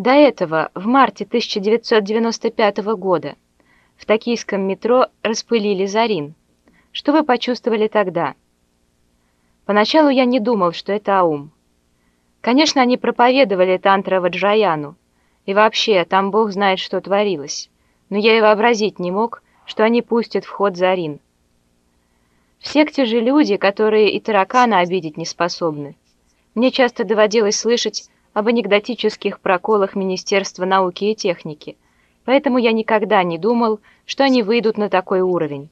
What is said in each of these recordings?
До этого, в марте 1995 года, в токийском метро распылили Зарин. Что вы почувствовали тогда? Поначалу я не думал, что это Аум. Конечно, они проповедовали Тантра Ваджраяну, и вообще, там Бог знает, что творилось. Но я и вообразить не мог, что они пустят в ход Зарин. В секте же люди, которые и таракана обидеть не способны. Мне часто доводилось слышать об анекдотических проколах Министерства науки и техники, поэтому я никогда не думал, что они выйдут на такой уровень.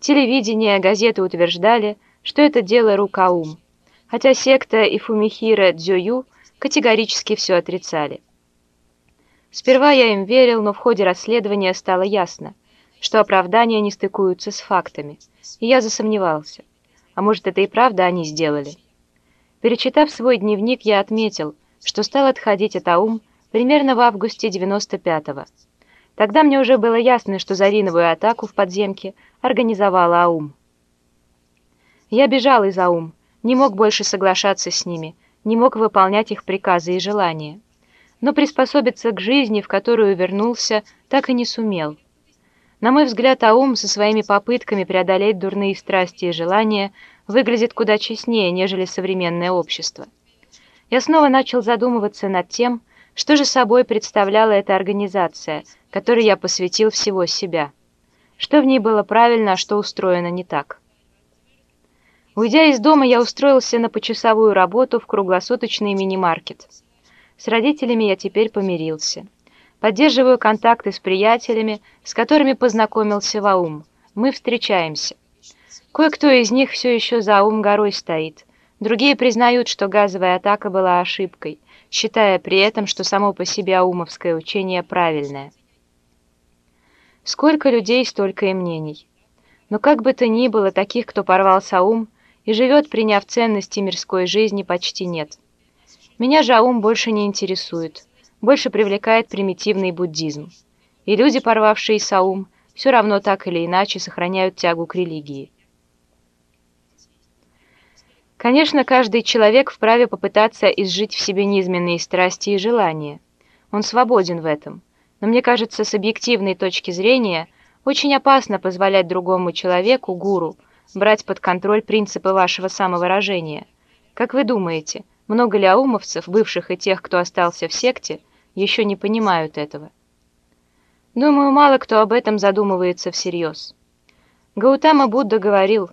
Телевидение, газеты утверждали, что это дело рук Аум, хотя секта и Фумихира Дзюю категорически все отрицали. Сперва я им верил, но в ходе расследования стало ясно, что оправдания не стыкуются с фактами, и я засомневался. А может, это и правда они сделали? Перечитав свой дневник, я отметил, что стал отходить от Аум примерно в августе 95-го. Тогда мне уже было ясно, что Зариновую атаку в подземке организовала Аум. Я бежал из Аум, не мог больше соглашаться с ними, не мог выполнять их приказы и желания. Но приспособиться к жизни, в которую вернулся, так и не сумел. На мой взгляд, Аум со своими попытками преодолеть дурные страсти и желания выглядит куда честнее, нежели современное общество я снова начал задумываться над тем, что же собой представляла эта организация, которой я посвятил всего себя. Что в ней было правильно, а что устроено не так. Уйдя из дома, я устроился на почасовую работу в круглосуточный мини-маркет. С родителями я теперь помирился. Поддерживаю контакты с приятелями, с которыми познакомился в Аум. Мы встречаемся. Кое-кто из них все еще за Аум горой стоит – Другие признают, что газовая атака была ошибкой, считая при этом, что само по себе аумовское учение правильное. Сколько людей, столько и мнений. Но как бы то ни было, таких, кто порвался ум и живет, приняв ценности мирской жизни, почти нет. Меня же аум больше не интересует, больше привлекает примитивный буддизм. И люди, порвавшиеся ум, все равно так или иначе сохраняют тягу к религии. Конечно, каждый человек вправе попытаться изжить в себе низменные страсти и желания. Он свободен в этом. Но мне кажется, с объективной точки зрения, очень опасно позволять другому человеку, гуру, брать под контроль принципы вашего самовыражения. Как вы думаете, много ли аумовцев, бывших и тех, кто остался в секте, еще не понимают этого? Думаю, мало кто об этом задумывается всерьез. Гаутама Будда говорил,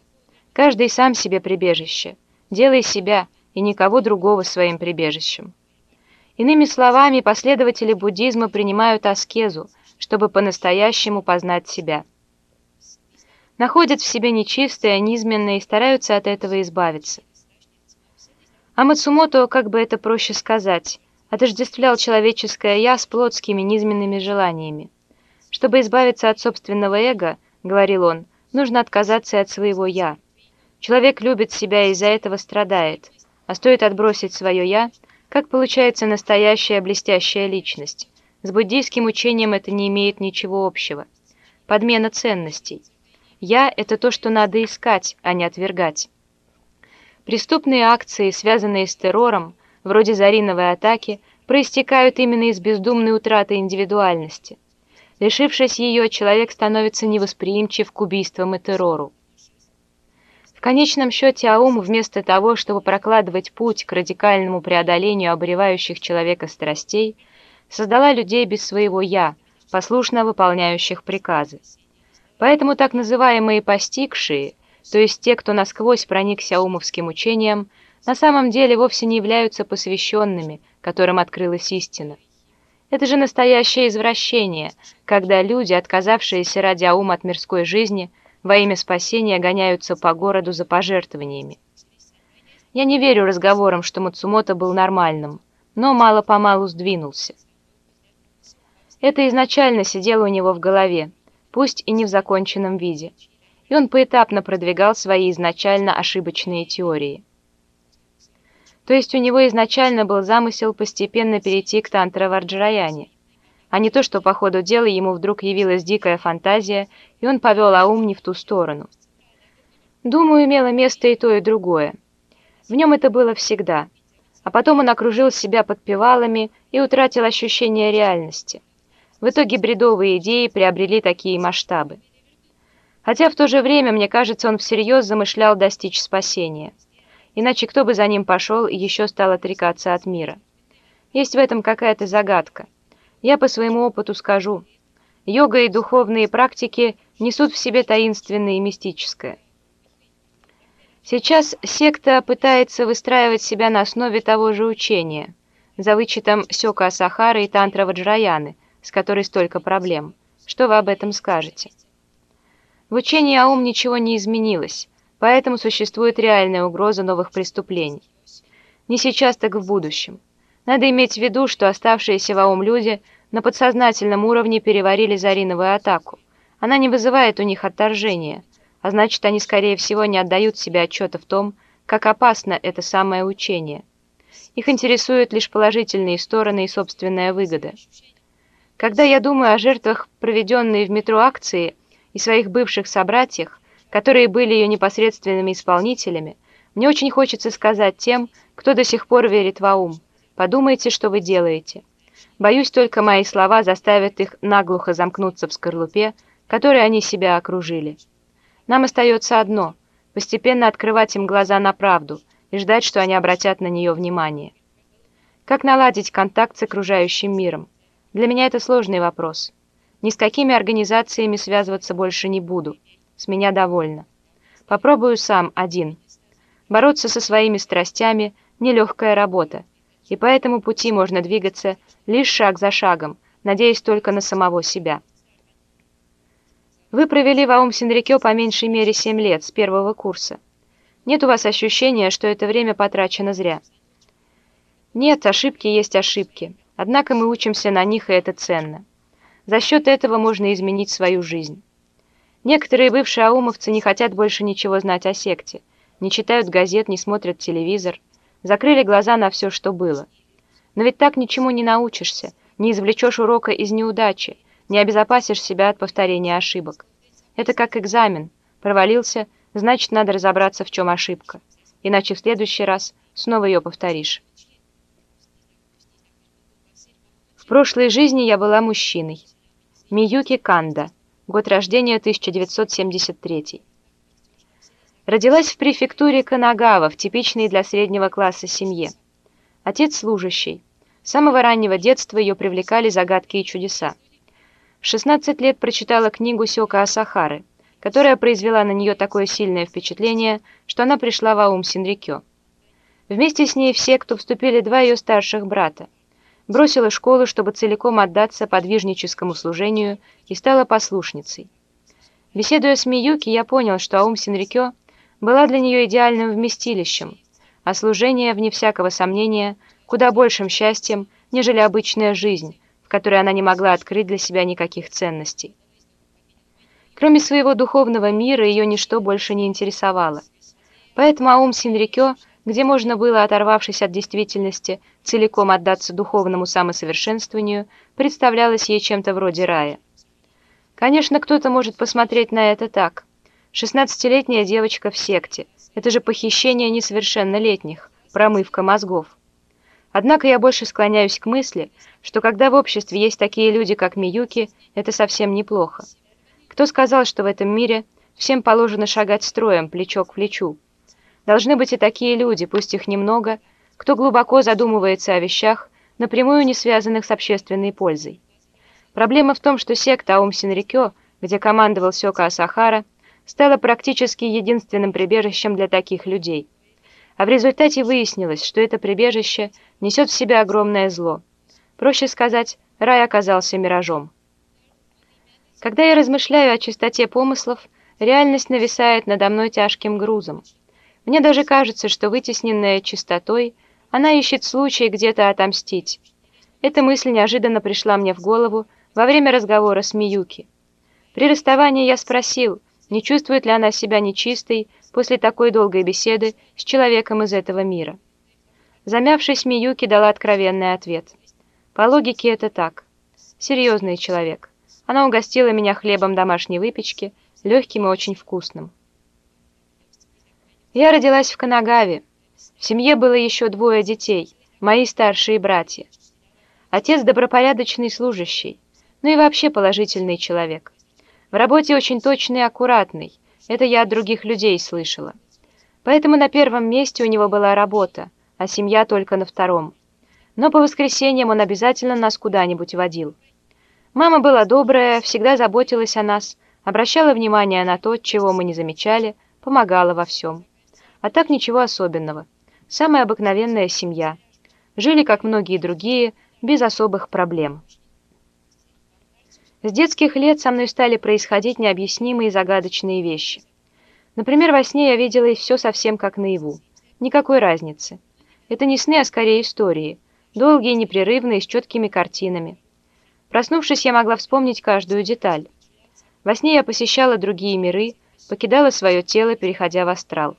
каждый сам себе прибежище – Делай себя и никого другого своим прибежищем. Иными словами, последователи буддизма принимают аскезу, чтобы по-настоящему познать себя. Находят в себе нечистое, низменное и стараются от этого избавиться. А Мацумото, как бы это проще сказать, отождествлял человеческое «я» с плотскими низменными желаниями. Чтобы избавиться от собственного эго, говорил он, нужно отказаться от своего «я». Человек любит себя и из-за этого страдает, а стоит отбросить свое «я», как получается настоящая блестящая личность. С буддийским учением это не имеет ничего общего. Подмена ценностей. «Я» — это то, что надо искать, а не отвергать. Преступные акции, связанные с террором, вроде Зариновой атаки, проистекают именно из бездумной утраты индивидуальности. Лишившись ее, человек становится невосприимчив к убийствам и террору. В конечном счете Аум вместо того, чтобы прокладывать путь к радикальному преодолению обуревающих человека страстей, создала людей без своего «я», послушно выполняющих приказы. Поэтому так называемые «постигшие», то есть те, кто насквозь проникся аумовским учением, на самом деле вовсе не являются посвященными, которым открылась истина. Это же настоящее извращение, когда люди, отказавшиеся ради аума от мирской жизни, во имя спасения гоняются по городу за пожертвованиями. Я не верю разговорам, что Мацумото был нормальным, но мало-помалу сдвинулся. Это изначально сидело у него в голове, пусть и не в законченном виде, и он поэтапно продвигал свои изначально ошибочные теории. То есть у него изначально был замысел постепенно перейти к тантра-варджраяне, а не то, что по ходу дела ему вдруг явилась дикая фантазия, и он повел Аум не в ту сторону. Думаю, имело место и то, и другое. В нем это было всегда. а потом он окружил себя подпевалами и утратил ощущение реальности. В итоге бредовые идеи приобрели такие масштабы. Хотя в то же время, мне кажется, он всерьез замышлял достичь спасения. Иначе кто бы за ним пошел и еще стал отрекаться от мира? Есть в этом какая-то загадка. Я по своему опыту скажу. Йога и духовные практики несут в себе таинственное и мистическое. Сейчас секта пытается выстраивать себя на основе того же учения, за вычетом Сёка Асахара и Тантра Ваджраяны, с которой столько проблем. Что вы об этом скажете? В учении Аум ничего не изменилось, поэтому существует реальная угроза новых преступлений. Не сейчас, так в будущем. Надо иметь в виду, что оставшиеся в Аум люди на подсознательном уровне переварили Зариновую атаку. Она не вызывает у них отторжения – а значит, они, скорее всего, не отдают себе отчета в том, как опасно это самое учение. Их интересуют лишь положительные стороны и собственная выгода. Когда я думаю о жертвах, проведенные в метро акции, и своих бывших собратьях, которые были ее непосредственными исполнителями, мне очень хочется сказать тем, кто до сих пор верит в Аум. Подумайте, что вы делаете. Боюсь, только мои слова заставят их наглухо замкнуться в скорлупе, которой они себя окружили. Нам остается одно – постепенно открывать им глаза на правду и ждать, что они обратят на нее внимание. Как наладить контакт с окружающим миром? Для меня это сложный вопрос. Ни с какими организациями связываться больше не буду. С меня довольно. Попробую сам, один. Бороться со своими страстями – нелегкая работа, и по этому пути можно двигаться лишь шаг за шагом, надеясь только на самого себя. Вы провели в Аум-Синрикё по меньшей мере семь лет, с первого курса. Нет у вас ощущения, что это время потрачено зря? Нет, ошибки есть ошибки. Однако мы учимся на них, и это ценно. За счет этого можно изменить свою жизнь. Некоторые бывшие аумовцы не хотят больше ничего знать о секте, не читают газет, не смотрят телевизор, закрыли глаза на все, что было. Но ведь так ничему не научишься, не извлечешь урока из неудачи, не обезопасишь себя от повторения ошибок. Это как экзамен. Провалился, значит, надо разобраться, в чем ошибка. Иначе в следующий раз снова ее повторишь. В прошлой жизни я была мужчиной. Миюки Канда. Год рождения 1973. Родилась в префектуре Канагава, в типичной для среднего класса семье. Отец служащий. С самого раннего детства ее привлекали загадки и чудеса. В 16 лет прочитала книгу Сёка Асахары, которая произвела на нее такое сильное впечатление, что она пришла в Аум Синрикё. Вместе с ней все, кто вступили два ее старших брата. Бросила школу, чтобы целиком отдаться подвижническому служению и стала послушницей. Беседуя с Миюки, я понял, что Аум Синрикё была для нее идеальным вместилищем, а служение, вне всякого сомнения, куда большим счастьем, нежели обычная жизнь, в которой она не могла открыть для себя никаких ценностей. Кроме своего духовного мира, ее ничто больше не интересовало. Поэтому Аум Синрикё, где можно было, оторвавшись от действительности, целиком отдаться духовному самосовершенствованию, представлялось ей чем-то вроде рая. Конечно, кто-то может посмотреть на это так. Шестнадцатилетняя девочка в секте. Это же похищение несовершеннолетних, промывка мозгов. Однако я больше склоняюсь к мысли, что когда в обществе есть такие люди, как Миюки, это совсем неплохо. Кто сказал, что в этом мире всем положено шагать строем, плечо к плечу? Должны быть и такие люди, пусть их немного, кто глубоко задумывается о вещах, напрямую не связанных с общественной пользой. Проблема в том, что секта Аум Синрикё, где командовал Сёка Асахара, стала практически единственным прибежищем для таких людей – а в результате выяснилось, что это прибежище несет в себе огромное зло. Проще сказать, рай оказался миражом. Когда я размышляю о чистоте помыслов, реальность нависает надо мной тяжким грузом. Мне даже кажется, что вытесненная чистотой, она ищет случай где-то отомстить. Эта мысль неожиданно пришла мне в голову во время разговора с Миюки. При расставании я спросил, не чувствует ли она себя нечистой, после такой долгой беседы с человеком из этого мира. Замявшись, Миюки дала откровенный ответ. По логике это так. Серьезный человек. Она угостила меня хлебом домашней выпечки, легким и очень вкусным. Я родилась в Канагаве. В семье было еще двое детей, мои старшие братья. Отец добропорядочный служащий, ну и вообще положительный человек. В работе очень точный и аккуратный, это я от других людей слышала. Поэтому на первом месте у него была работа, а семья только на втором. Но по воскресеньям он обязательно нас куда-нибудь водил. Мама была добрая, всегда заботилась о нас, обращала внимание на то, чего мы не замечали, помогала во всем. А так ничего особенного. Самая обыкновенная семья. Жили, как многие другие, без особых проблем. С детских лет со мной стали происходить необъяснимые и загадочные вещи. Например, во сне я видела и все совсем как наяву. Никакой разницы. Это не сны, а скорее истории. Долгие, непрерывные, с четкими картинами. Проснувшись, я могла вспомнить каждую деталь. Во сне я посещала другие миры, покидала свое тело, переходя в астрал.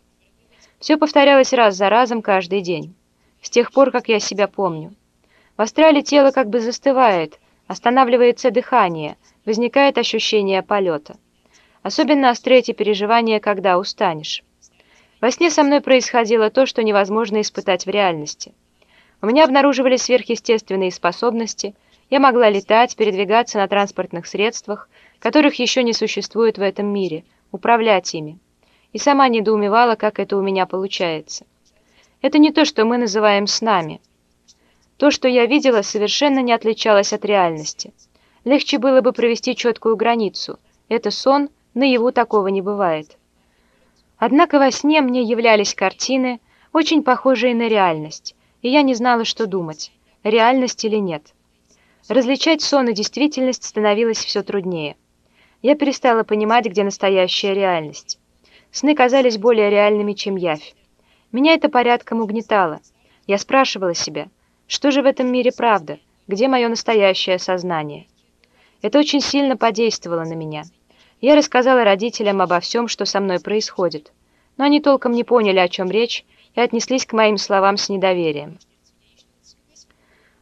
Все повторялось раз за разом каждый день, с тех пор, как я себя помню. В астрале тело как бы застывает, останавливается дыхание, возникает ощущение полета. Особенно остры эти переживания, когда устанешь. Во сне со мной происходило то, что невозможно испытать в реальности. У меня обнаруживали сверхъестественные способности, я могла летать, передвигаться на транспортных средствах, которых еще не существует в этом мире, управлять ими и сама недоумевала, как это у меня получается. Это не то, что мы называем снами. То, что я видела, совершенно не отличалось от реальности. Легче было бы провести четкую границу. Это сон, наяву такого не бывает. Однако во сне мне являлись картины, очень похожие на реальность, и я не знала, что думать, реальность или нет. Различать сон и действительность становилось все труднее. Я перестала понимать, где настоящая реальность. Сны казались более реальными, чем явь. Меня это порядком угнетало. Я спрашивала себя, что же в этом мире правда, где мое настоящее сознание? Это очень сильно подействовало на меня. Я рассказала родителям обо всем, что со мной происходит, но они толком не поняли, о чем речь, и отнеслись к моим словам с недоверием.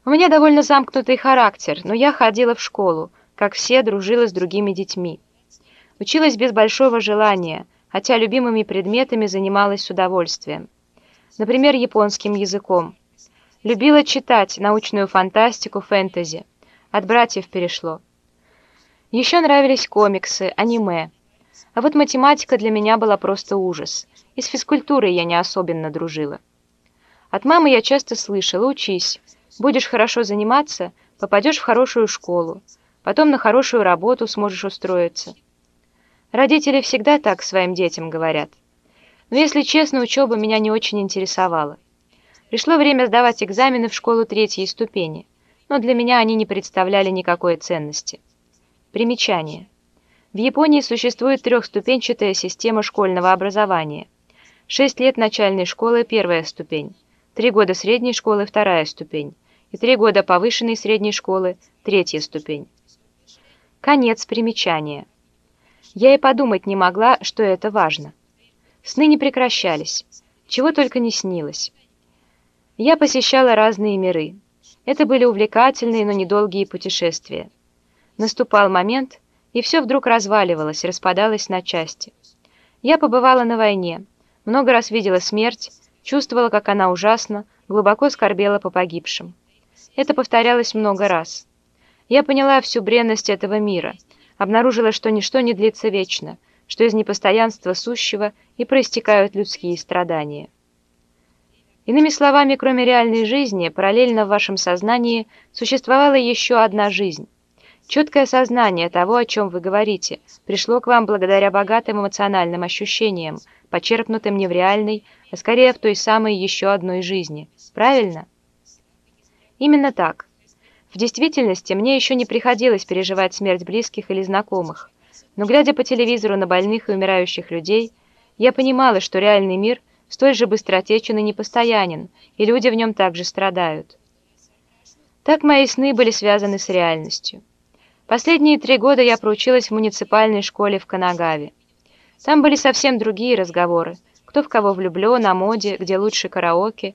У меня довольно замкнутый характер, но я ходила в школу, как все, дружила с другими детьми. Училась без большого желания – хотя любимыми предметами занималась с удовольствием. Например, японским языком. Любила читать научную фантастику, фэнтези. От братьев перешло. Еще нравились комиксы, аниме. А вот математика для меня была просто ужас. И с физкультурой я не особенно дружила. От мамы я часто слышала «учись». Будешь хорошо заниматься, попадешь в хорошую школу. Потом на хорошую работу сможешь устроиться. Родители всегда так своим детям говорят. Но, если честно, учеба меня не очень интересовала. Пришло время сдавать экзамены в школу третьей ступени, но для меня они не представляли никакой ценности. Примечание. В Японии существует трехступенчатая система школьного образования. Шесть лет начальной школы – первая ступень, три года средней школы – вторая ступень, и три года повышенной средней школы – третья ступень. Конец примечания. Я и подумать не могла, что это важно. Сны не прекращались, чего только не снилось. Я посещала разные миры. Это были увлекательные, но недолгие путешествия. Наступал момент, и все вдруг разваливалось, распадалось на части. Я побывала на войне, много раз видела смерть, чувствовала, как она ужасна, глубоко скорбела по погибшим. Это повторялось много раз. Я поняла всю бренность этого мира — обнаружила, что ничто не длится вечно, что из непостоянства сущего и проистекают людские страдания. Иными словами, кроме реальной жизни, параллельно в вашем сознании существовала еще одна жизнь. Четкое сознание того, о чем вы говорите, пришло к вам благодаря богатым эмоциональным ощущениям, почерпнутым не в реальной, а скорее в той самой еще одной жизни. Правильно? Именно так. В действительности, мне еще не приходилось переживать смерть близких или знакомых, но глядя по телевизору на больных и умирающих людей, я понимала, что реальный мир столь же быстротечен и непостоянен, и люди в нем также страдают. Так мои сны были связаны с реальностью. Последние три года я проучилась в муниципальной школе в Канагаве. Там были совсем другие разговоры, кто в кого влюблен, о моде, где лучше караоке,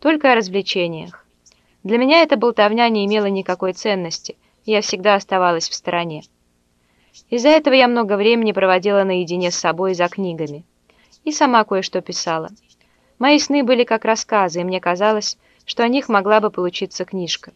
только о развлечениях. Для меня эта болтовня не имела никакой ценности, я всегда оставалась в стороне. Из-за этого я много времени проводила наедине с собой за книгами. И сама кое-что писала. Мои сны были как рассказы, и мне казалось, что о них могла бы получиться книжка.